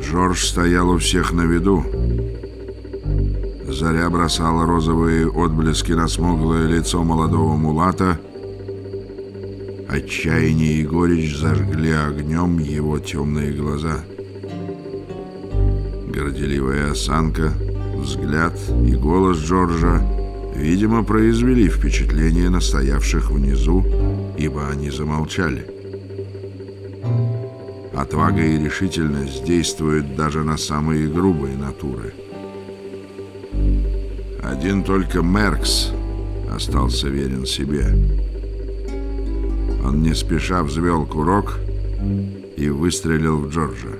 Джордж стоял у всех на виду. Заря бросала розовые отблески на смуглое лицо молодого мулата. Отчаяние и горечь зажгли огнем его темные глаза. Горделивая осанка, взгляд и голос Джорджа, видимо, произвели впечатление на стоявших внизу, ибо они замолчали. Отвага и решительность действуют даже на самые грубые натуры. Один только Меркс остался верен себе. Он не спеша взвел курок и выстрелил в Джорджа.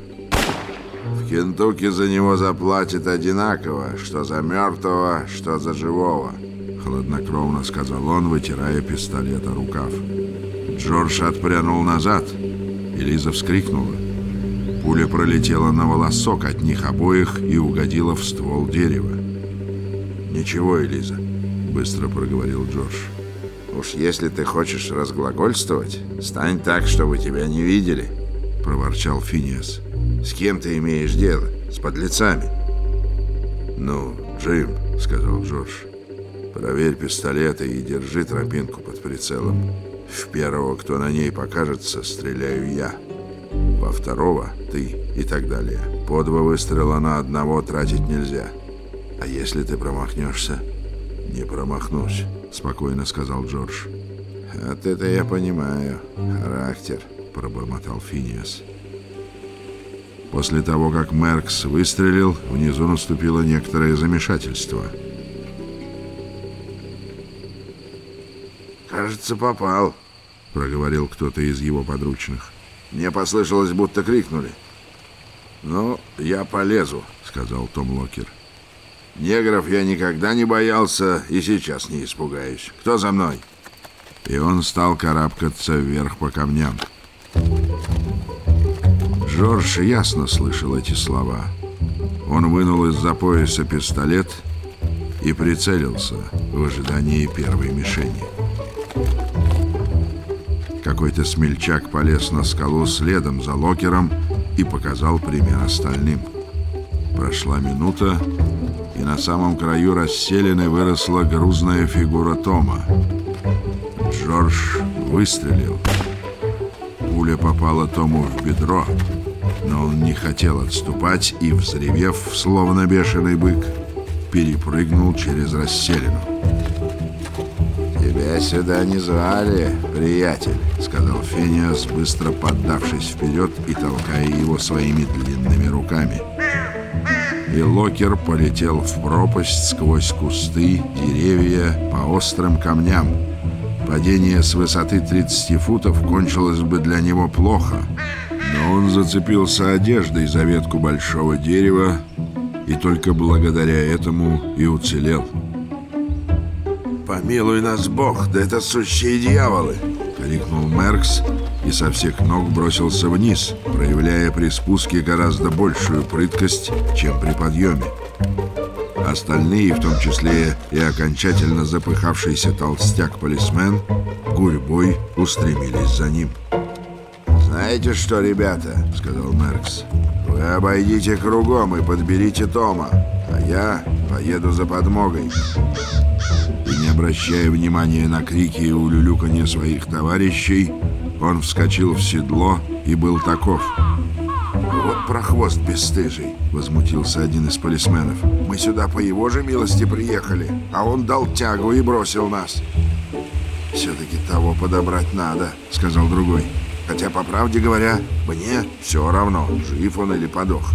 В Кентукки за него заплатят одинаково, что за мертвого, что за живого, хладнокровно сказал он, вытирая пистолет о рукав. Джордж отпрянул назад, и Лиза вскрикнула. Пуля пролетела на волосок от них обоих и угодила в ствол дерева. «Ничего, Элиза», — быстро проговорил Джордж. «Уж если ты хочешь разглагольствовать, стань так, чтобы тебя не видели», — проворчал Финиас. «С кем ты имеешь дело? С подлецами?» «Ну, Джим», — сказал Джордж, — «проверь пистолеты и держи тропинку под прицелом. В первого, кто на ней покажется, стреляю я. Во второго — ты и так далее. По два выстрела на одного тратить нельзя. А если ты промахнешься?» «Не промахнусь», — спокойно сказал Джордж. «От это я понимаю. Характер», — пробормотал Финиас. После того, как Меркс выстрелил, внизу наступило некоторое замешательство. «Кажется, попал», — проговорил кто-то из его подручных. «Мне послышалось, будто крикнули». «Ну, я полезу», — сказал Том Локер. «Негров я никогда не боялся и сейчас не испугаюсь. Кто за мной?» И он стал карабкаться вверх по камням. Джордж ясно слышал эти слова. Он вынул из-за пояса пистолет и прицелился в ожидании первой мишени. Какой-то смельчак полез на скалу следом за локером и показал пример остальным. Прошла минута, и на самом краю расселены выросла грузная фигура Тома. Джордж выстрелил. Пуля попала Тому в бедро, но он не хотел отступать и, взревев, словно бешеный бык, перепрыгнул через расселину. «Тебя сюда не звали, приятель», — сказал Фениас, быстро поддавшись вперед и толкая его своими длинными руками. И Локер полетел в пропасть сквозь кусты, деревья, по острым камням. Падение с высоты 30 футов кончилось бы для него плохо, но он зацепился одеждой за ветку большого дерева и только благодаря этому и уцелел. «Помилуй нас, Бог, да это сущие дьяволы!» — крикнул Меркс и со всех ног бросился вниз, проявляя при спуске гораздо большую прыткость, чем при подъеме. Остальные, в том числе и окончательно запыхавшийся толстяк-полисмен, гурьбой устремились за ним. «Знаете что, ребята?» — сказал Меркс. «Вы обойдите кругом и подберите Тома, а я поеду за подмогой». Обращая внимания на крики и улюлюканье своих товарищей, он вскочил в седло и был таков. «Вот прохвост бесстыжий!» — возмутился один из полисменов. «Мы сюда по его же милости приехали, а он дал тягу и бросил нас». «Все-таки того подобрать надо», — сказал другой. «Хотя, по правде говоря, мне все равно, жив он или подох».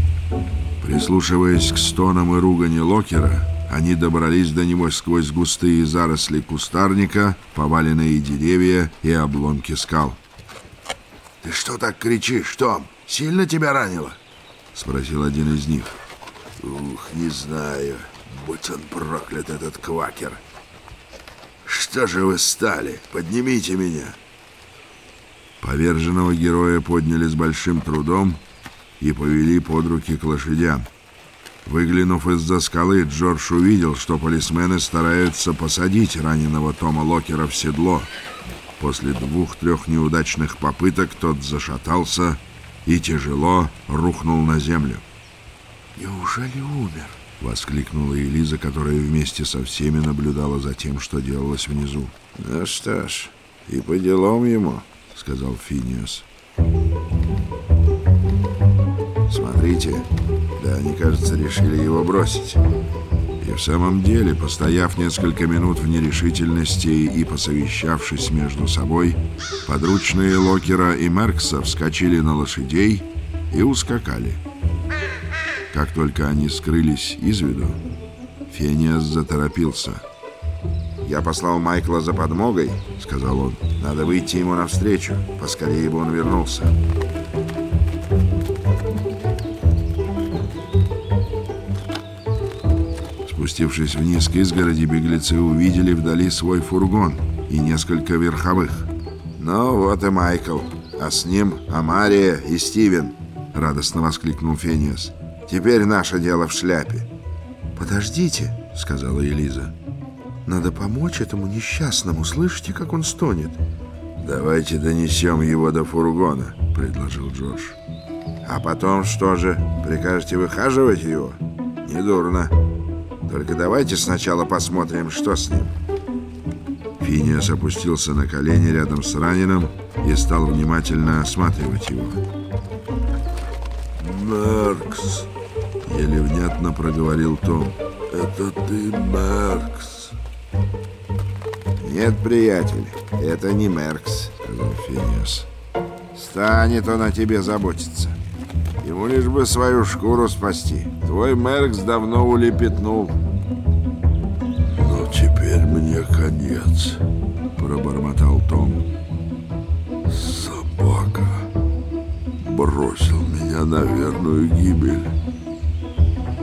Прислушиваясь к стонам и ругани Локера, они добрались до него сквозь густые заросли кустарника, поваленные деревья и обломки скал. «Ты что так кричишь, Том? Сильно тебя ранило?» — спросил один из них. «Ух, не знаю. Будь он проклят, этот квакер. Что же вы стали? Поднимите меня!» Поверженного героя подняли с большим трудом и повели под руки к лошадям. Выглянув из-за скалы, Джордж увидел, что полисмены стараются посадить раненого Тома Локера в седло. После двух-трех неудачных попыток тот зашатался и тяжело рухнул на землю. Неужели умер? Воскликнула Элиза, которая вместе со всеми наблюдала за тем, что делалось внизу. Ну что ж, и по делам ему, сказал Финиас. Смотрите, да они, кажется, решили его бросить. И в самом деле, постояв несколько минут в нерешительности и посовещавшись между собой, подручные Локера и Меркса вскочили на лошадей и ускакали. Как только они скрылись из виду, Фениас заторопился. «Я послал Майкла за подмогой», — сказал он. «Надо выйти ему навстречу. Поскорее бы он вернулся». Спустившись вниз к изгороди, беглецы увидели вдали свой фургон и несколько верховых. «Ну вот и Майкл, а с ним Амария и Стивен», — радостно воскликнул Фениас. «Теперь наше дело в шляпе». «Подождите», — сказала Элиза. «Надо помочь этому несчастному. Слышите, как он стонет?» «Давайте донесем его до фургона», — предложил Джордж. «А потом что же? Прикажете выхаживать его?» «Недурно». Только давайте сначала посмотрим, что с ним. Финиас опустился на колени рядом с раненым и стал внимательно осматривать его. «Меркс!» — еле внятно проговорил Том. «Это ты, Меркс!» «Нет, приятель, это не Меркс», — сказал Финиас. «Станет он о тебе заботиться. Ему лишь бы свою шкуру спасти. Твой Меркс давно улепетнул». «Теперь мне конец», — пробормотал Том. «Собака бросил меня на верную гибель».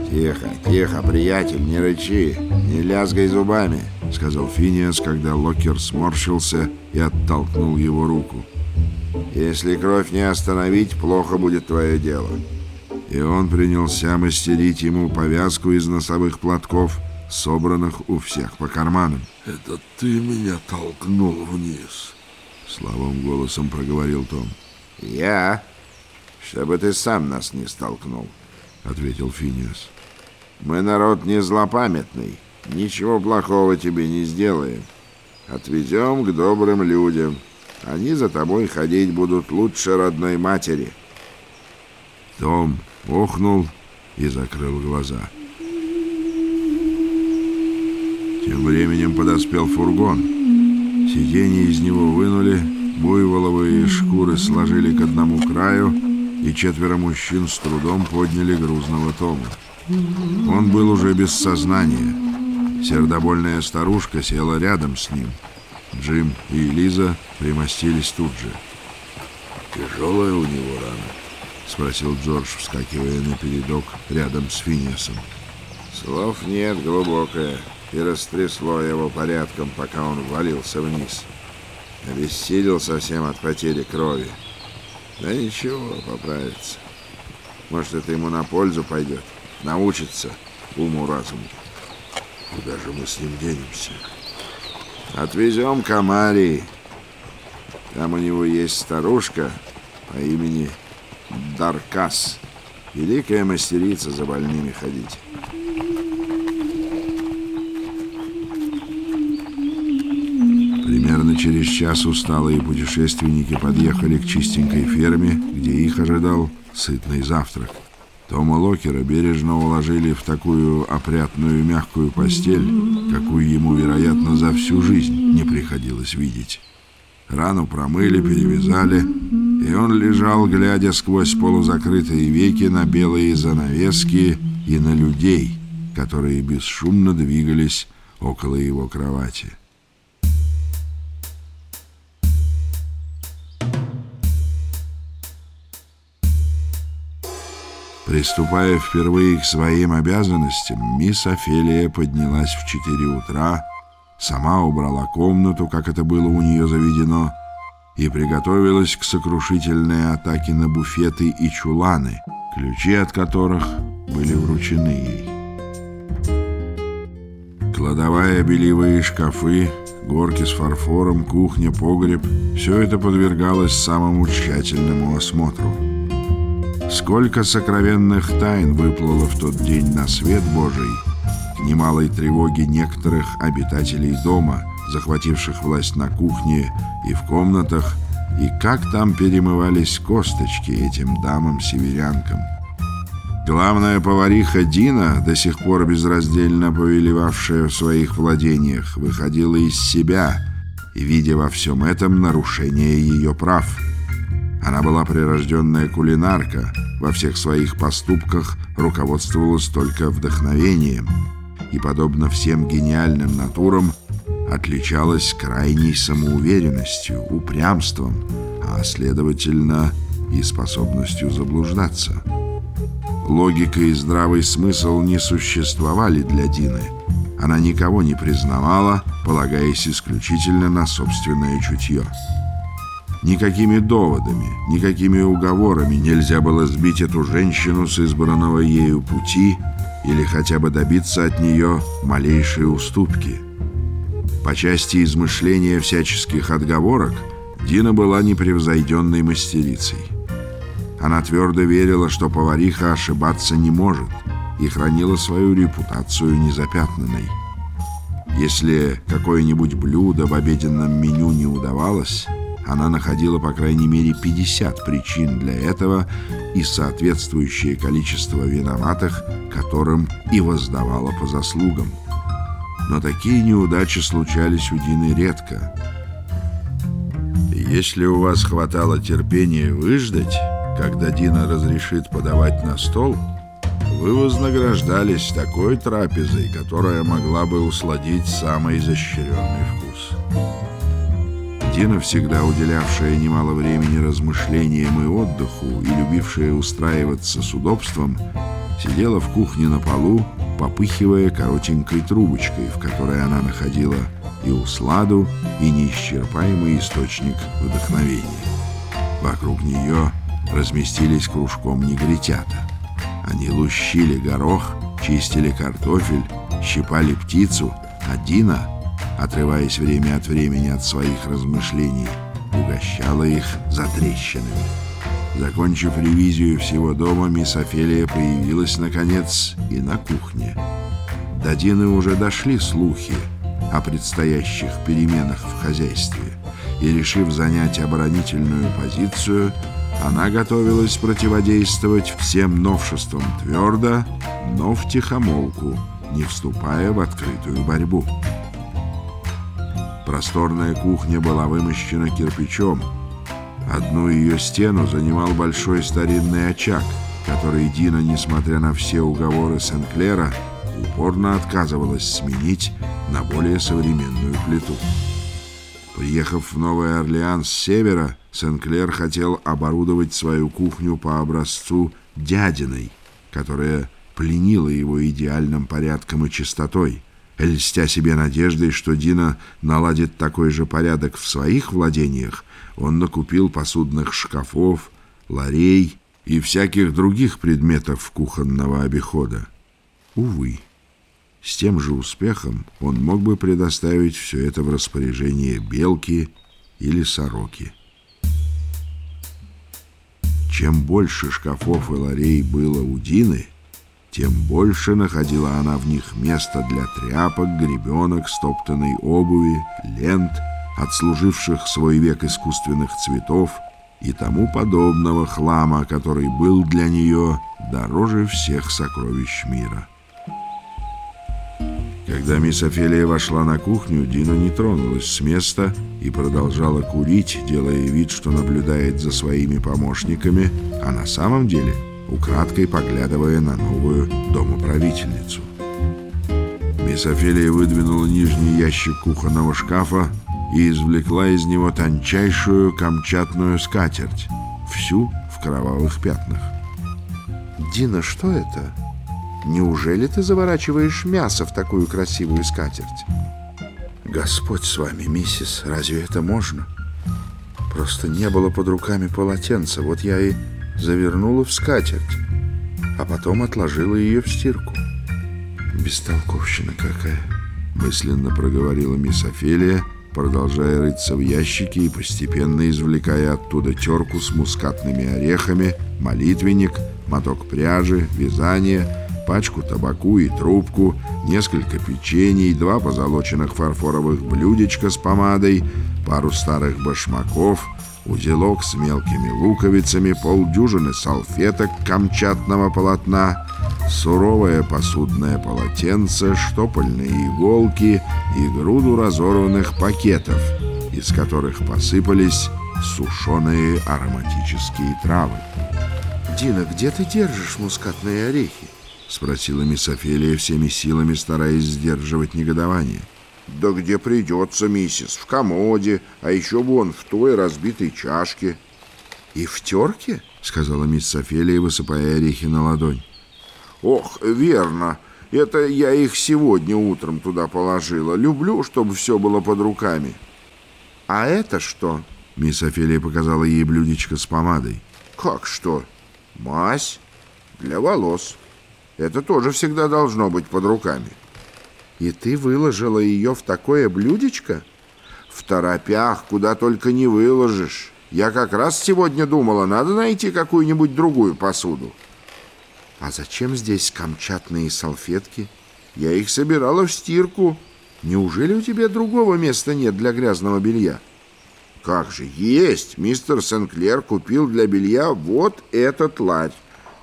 «Тихо, тихо, приятель, не рычи, не лязгай зубами», — сказал Финиас, когда Локер сморщился и оттолкнул его руку. «Если кровь не остановить, плохо будет твое дело». И он принялся мастерить ему повязку из носовых платков — собранных у всех по карманам. «Это ты меня толкнул вниз», — слабым голосом проговорил Том. «Я? Чтобы ты сам нас не столкнул», — ответил Финиас. «Мы народ не злопамятный, ничего плохого тебе не сделаем. Отведем к добрым людям. Они за тобой ходить будут лучше родной матери». Том охнул и закрыл глаза. Тем временем подоспел фургон. Сиденье из него вынули, буйволовые шкуры сложили к одному краю, и четверо мужчин с трудом подняли грузного Тома. Он был уже без сознания. Сердобольная старушка села рядом с ним. Джим и Лиза примостились тут же. «Тяжелая у него рана?» — спросил Джордж, вскакивая на передок рядом с Финиасом. «Слов нет, глубокая и растрясло его порядком, пока он валился вниз. Обессилел совсем от потери крови. Да ничего, поправится. Может, это ему на пользу пойдет. Научится уму-разуму. Куда же мы с ним денемся? Отвезем к Амарии. Там у него есть старушка по имени Даркас. Великая мастерица за больными ходить. Примерно через час усталые путешественники подъехали к чистенькой ферме, где их ожидал сытный завтрак. Тома Локера бережно уложили в такую опрятную мягкую постель, какую ему, вероятно, за всю жизнь не приходилось видеть. Рану промыли, перевязали, и он лежал, глядя сквозь полузакрытые веки на белые занавески и на людей, которые бесшумно двигались около его кровати. Приступая впервые к своим обязанностям, мисс Офелия поднялась в четыре утра, сама убрала комнату, как это было у нее заведено, и приготовилась к сокрушительной атаке на буфеты и чуланы, ключи от которых были вручены ей. Кладовая, беливые шкафы, горки с фарфором, кухня, погреб — все это подвергалось самому тщательному осмотру. Сколько сокровенных тайн выплыло в тот день на свет Божий, к немалой тревоге некоторых обитателей дома, захвативших власть на кухне и в комнатах, и как там перемывались косточки этим дамам-северянкам. Главная повариха Дина, до сих пор безраздельно повелевавшая в своих владениях, выходила из себя видя во всем этом нарушение ее прав. Она была прирожденная кулинарка, во всех своих поступках руководствовалась только вдохновением и, подобно всем гениальным натурам, отличалась крайней самоуверенностью, упрямством, а, следовательно, и способностью заблуждаться. Логика и здравый смысл не существовали для Дины. Она никого не признавала, полагаясь исключительно на собственное чутье. Никакими доводами, никакими уговорами нельзя было сбить эту женщину с избранного ею пути или хотя бы добиться от нее малейшей уступки. По части измышления всяческих отговорок Дина была непревзойденной мастерицей. Она твердо верила, что повариха ошибаться не может и хранила свою репутацию незапятнанной. Если какое-нибудь блюдо в обеденном меню не удавалось, она находила по крайней мере 50 причин для этого и соответствующее количество виноватых, которым и воздавала по заслугам. Но такие неудачи случались у Дины редко. Если у вас хватало терпения выждать, когда Дина разрешит подавать на стол, вы вознаграждались такой трапезой, которая могла бы усладить самый изощренный вкус. Дина, всегда уделявшая немало времени размышлениям и отдыху и любившая устраиваться с удобством, сидела в кухне на полу, попыхивая коротенькой трубочкой, в которой она находила и усладу, и неисчерпаемый источник вдохновения. Вокруг нее разместились кружком негритята. Они лущили горох, чистили картофель, щипали птицу, а Дина — отрываясь время от времени от своих размышлений, угощала их затрещинами. Закончив ревизию всего дома, мисс Офелия появилась, наконец, и на кухне. До Дины уже дошли слухи о предстоящих переменах в хозяйстве, и, решив занять оборонительную позицию, она готовилась противодействовать всем новшествам твердо, но в тихомолку, не вступая в открытую борьбу. Просторная кухня была вымощена кирпичом. Одну ее стену занимал большой старинный очаг, который Дина, несмотря на все уговоры Сенклера, упорно отказывалась сменить на более современную плиту. Приехав в Новый Орлеан с севера, Сенклер хотел оборудовать свою кухню по образцу дядиной, которая пленила его идеальным порядком и чистотой – Льстя себе надеждой, что Дина наладит такой же порядок в своих владениях, он накупил посудных шкафов, ларей и всяких других предметов кухонного обихода. Увы, с тем же успехом он мог бы предоставить все это в распоряжение белки или сороки. Чем больше шкафов и ларей было у Дины, тем больше находила она в них места для тряпок, гребенок, стоптанной обуви, лент, отслуживших свой век искусственных цветов и тому подобного хлама, который был для нее дороже всех сокровищ мира. Когда мисс Офелия вошла на кухню, Дина не тронулась с места и продолжала курить, делая вид, что наблюдает за своими помощниками, а на самом деле – украдкой поглядывая на новую домоправительницу. Мисс Офелия выдвинула нижний ящик кухонного шкафа и извлекла из него тончайшую камчатную скатерть, всю в кровавых пятнах. «Дина, что это? Неужели ты заворачиваешь мясо в такую красивую скатерть?» «Господь с вами, миссис, разве это можно? Просто не было под руками полотенца, вот я и завернула в скатерть, а потом отложила ее в стирку. «Бестолковщина какая!» — мысленно проговорила мисс Офелия, продолжая рыться в ящике и постепенно извлекая оттуда терку с мускатными орехами, молитвенник, моток пряжи, вязание, пачку табаку и трубку, несколько печений, два позолоченных фарфоровых блюдечка с помадой, пару старых башмаков, узелок с мелкими луковицами, полдюжины салфеток камчатного полотна, суровое посудное полотенце, штопольные иголки и груду разорванных пакетов, из которых посыпались сушеные ароматические травы. «Дина, где ты держишь мускатные орехи?» — спросила мисс Офелия всеми силами, стараясь сдерживать негодование. «Да где придется, миссис, в комоде, а еще вон в той разбитой чашке». «И в терке?» — сказала мисс Офелия, высыпая орехи на ладонь. «Ох, верно. Это я их сегодня утром туда положила. Люблю, чтобы все было под руками». «А это что?» — мисс Офелия показала ей блюдечко с помадой. «Как что? Мазь для волос. Это тоже всегда должно быть под руками». «И ты выложила ее в такое блюдечко?» «В торопях, куда только не выложишь. Я как раз сегодня думала, надо найти какую-нибудь другую посуду». «А зачем здесь камчатные салфетки?» «Я их собирала в стирку. Неужели у тебя другого места нет для грязного белья?» «Как же, есть! Мистер Сенклер купил для белья вот этот ларь,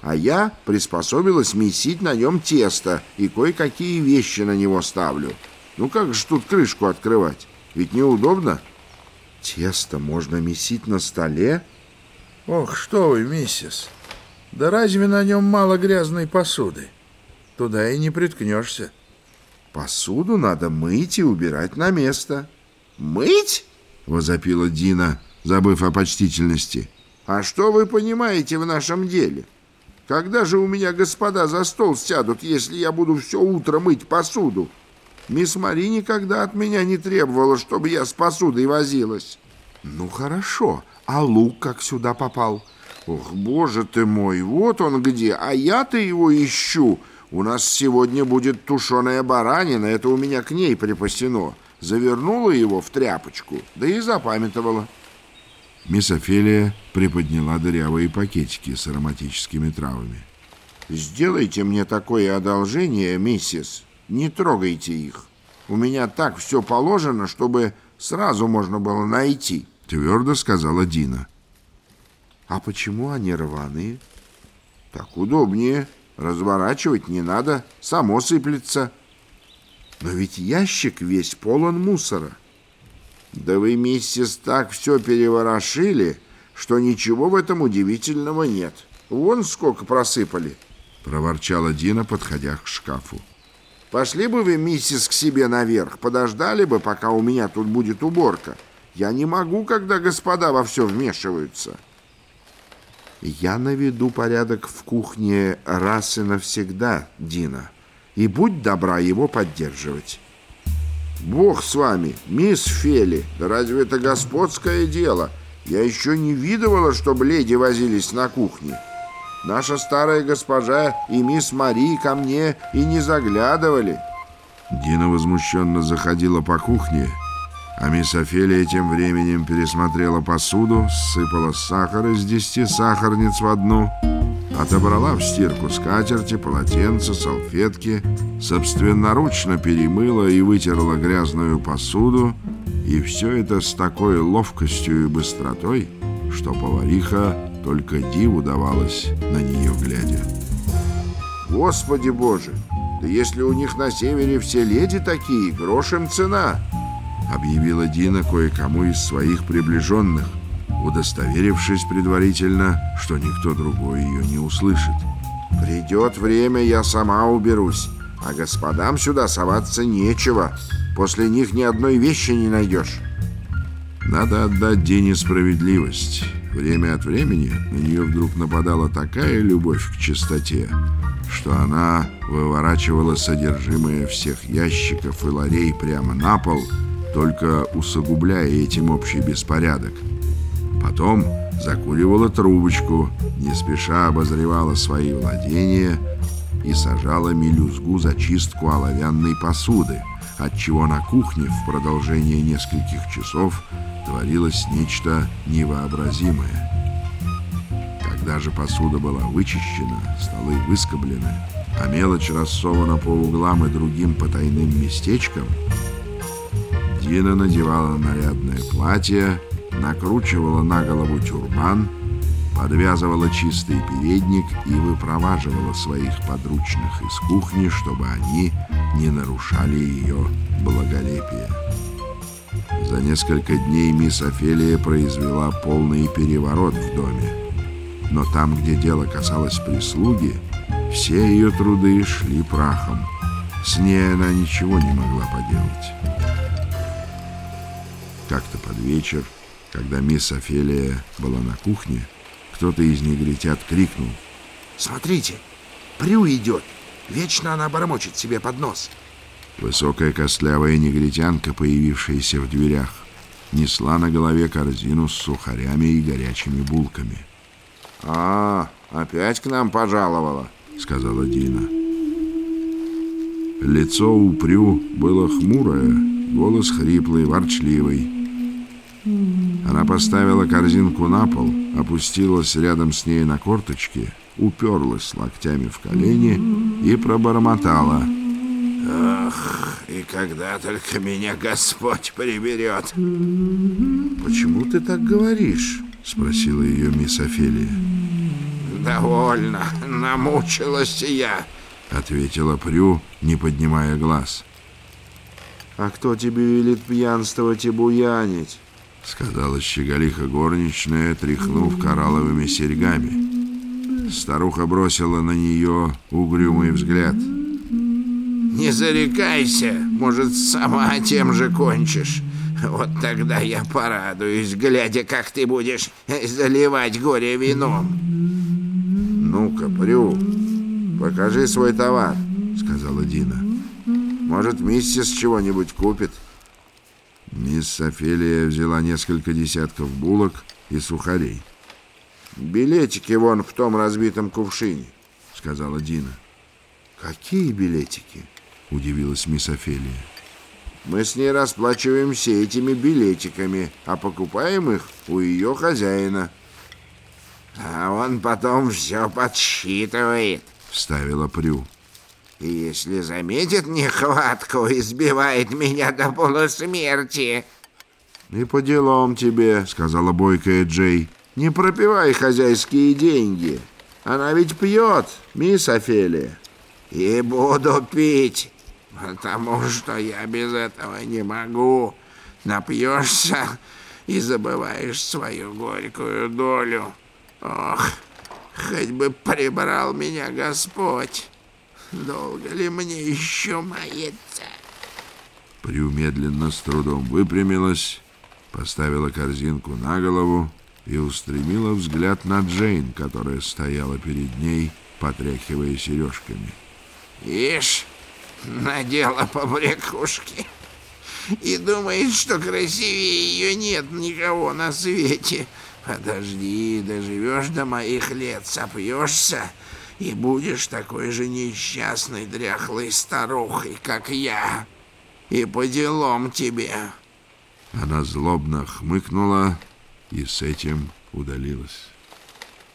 а я приспособилась месить на нем тесто и кое-какие вещи на него ставлю. Ну как же тут крышку открывать? Ведь неудобно». «Тесто можно месить на столе?» «Ох, что вы, миссис! Да разве на нем мало грязной посуды? Туда и не приткнешься». «Посуду надо мыть и убирать на место». «Мыть?» — возопила Дина, забыв о почтительности. «А что вы понимаете в нашем деле? Когда же у меня господа за стол сядут, если я буду все утро мыть посуду? Мисс Мари никогда от меня не требовала, чтобы я с посудой возилась». «Ну хорошо, а лук как сюда попал?» «Ох, боже ты мой, вот он где, а я-то его ищу. У нас сегодня будет тушеная баранина, это у меня к ней припасено. Завернула его в тряпочку, да и запамятовала». Мисс Офелия приподняла дырявые пакетики с ароматическими травами. «Сделайте мне такое одолжение, миссис. Не трогайте их. У меня так все положено, чтобы сразу можно было найти», — твердо сказала Дина. «А почему они рваные?» «Так удобнее. Разворачивать не надо, само сыплется». «Но ведь ящик весь полон мусора». «Да вы, миссис, так все переворошили, что ничего в этом удивительного нет. Вон сколько просыпали», — проворчала Дина, подходя к шкафу. «Пошли бы вы, миссис, к себе наверх, подождали бы, пока у меня тут будет уборка. Я не могу, когда господа во все вмешиваются». «Я наведу порядок в кухне раз и навсегда, Дина, и будь добра его поддерживать». «Бог с вами, мисс Фели, да разве это господское дело? Я еще не видывала, чтобы леди возились на кухне. Наша старая госпожа и мисс Мари ко мне и не заглядывали». Дина возмущенно заходила по кухне, а мисс Офелия тем временем пересмотрела посуду, сыпала сахар из десяти сахарниц в одну, отобрала в стирку скатерти, полотенца, салфетки, собственноручно перемыла и вытерла грязную посуду, и все это с такой ловкостью и быстротой, что повариха только диву давалась на нее глядя. «Господи Боже! Да если у них на севере все леди такие, грош им цена!» объявила Дина кое-кому из своих приближенных, удостоверившись предварительно, что никто другой ее не услышит. «Придет время, я сама уберусь, а господам сюда соваться нечего. После них ни одной вещи не найдешь». Надо отдать Дине справедливость. Время от времени на нее вдруг нападала такая любовь к чистоте, что она выворачивала содержимое всех ящиков и ларей прямо на пол – только усугубляя этим общий беспорядок. Потом закуривала трубочку, не спеша обозревала свои владения и сажала мелюзгу за чистку оловянной посуды, отчего на кухне в продолжение нескольких часов творилось нечто невообразимое. Когда же посуда была вычищена, столы выскоблены, а мелочь рассована по углам и другим потайным местечкам, Дина надевала нарядное платье, накручивала на голову тюрбан, подвязывала чистый передник и выпроваживала своих подручных из кухни, чтобы они не нарушали ее благолепие. За несколько дней мисс Офелия произвела полный переворот в доме. Но там, где дело касалось прислуги, все ее труды шли прахом. С ней она ничего не могла поделать. Как-то под вечер, когда мисс Офелия была на кухне, кто-то из негритят крикнул. «Смотрите, Прю идет! Вечно она бормочет себе под нос!» Высокая костлявая негритянка, появившаяся в дверях, несла на голове корзину с сухарями и горячими булками. «А, опять к нам пожаловала», — сказала Дина. Лицо у Прю было хмурое, голос хриплый, ворчливый. Она поставила корзинку на пол, опустилась рядом с ней на корточки, уперлась локтями в колени и пробормотала — Ах, и когда только меня Господь приберет. Почему ты так говоришь? Спросила ее мисс Офелия. Довольно, намучилась я, ответила Прю, не поднимая глаз. А кто тебе велит пьянствовать и буянить? Сказала щеголиха горничная, тряхнув коралловыми серьгами. Старуха бросила на нее угрюмый взгляд — не зарекайся, может, сама тем же кончишь. Вот тогда я порадуюсь, глядя, как ты будешь заливать горе вином. Ну-ка, Прю, покажи свой товар, сказала Дина. Может, миссис чего-нибудь купит? Мисс Офелия взяла несколько десятков булок и сухарей. «Билетики вон в том разбитом кувшине», — сказала Дина. «Какие билетики?» — удивилась мисс Офелия. «Мы с ней расплачиваемся этими билетиками, а покупаем их у ее хозяина». «А он потом все подсчитывает», — вставила Прю. «И если заметит нехватку, избивает меня до полусмерти». «И по делам тебе», — сказала бойкая Джей. «Не пропивай хозяйские деньги. Она ведь пьет, мисс Офелия». «И буду пить», потому что я без этого не могу. Напьешься и забываешь свою горькую долю. Ох, хоть бы прибрал меня Господь. Долго ли мне еще маяться? Прю медленно с трудом выпрямилась, поставила корзинку на голову и устремила взгляд на Джейн, которая стояла перед ней, потряхивая сережками. «Ишь, надела побрякушки и думает, что красивее ее нет никого на свете. Подожди, доживешь до моих лет, сопьешься и будешь такой же несчастной дряхлой старухой, как я. И по делам тебе. Она злобно хмыкнула и с этим удалилась.